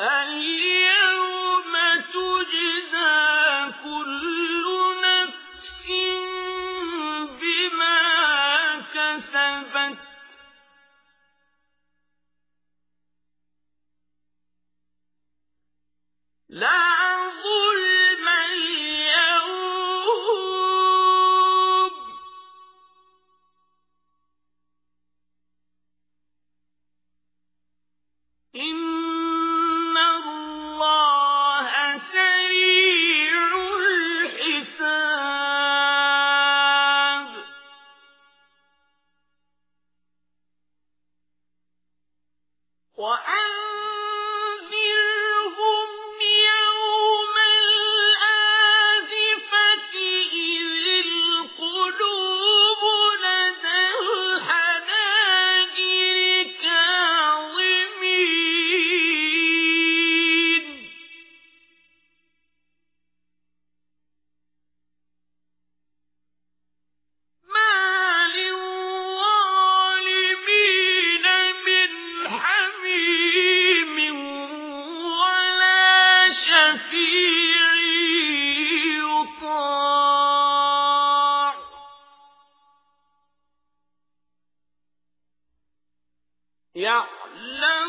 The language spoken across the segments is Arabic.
اليوم تجزى كل نفس بما كسبت. لا وأن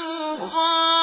خَالِقٌ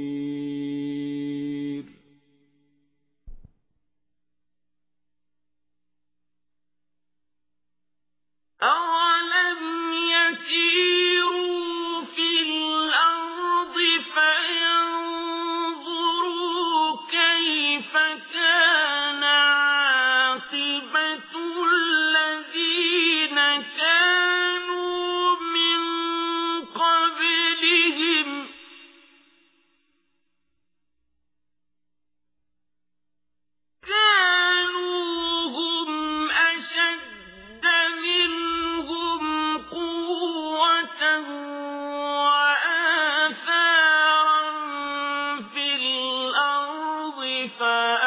فأ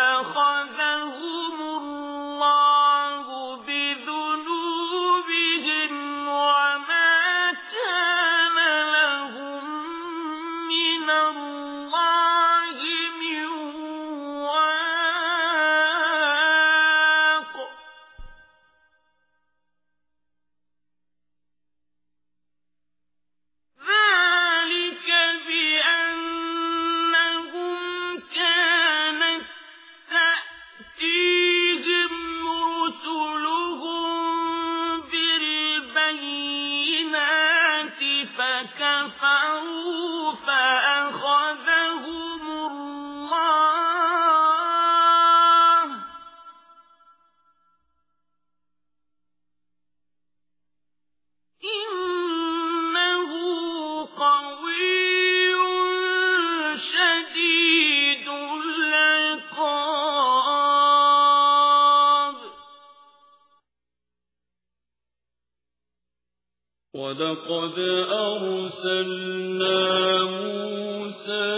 ولقد أرسلنا موسى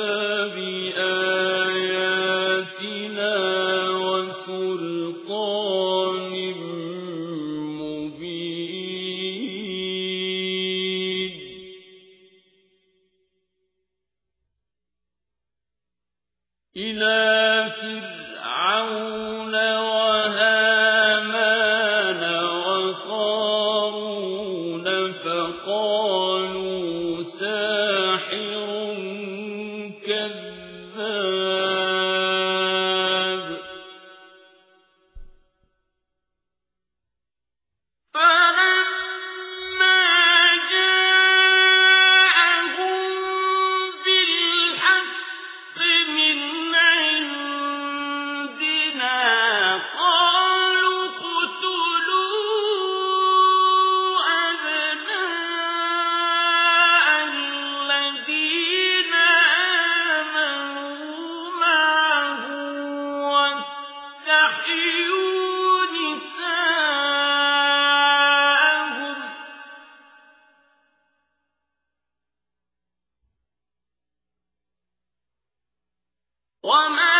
بآياتنا وسلطان مبين إلى فرعون فقال وما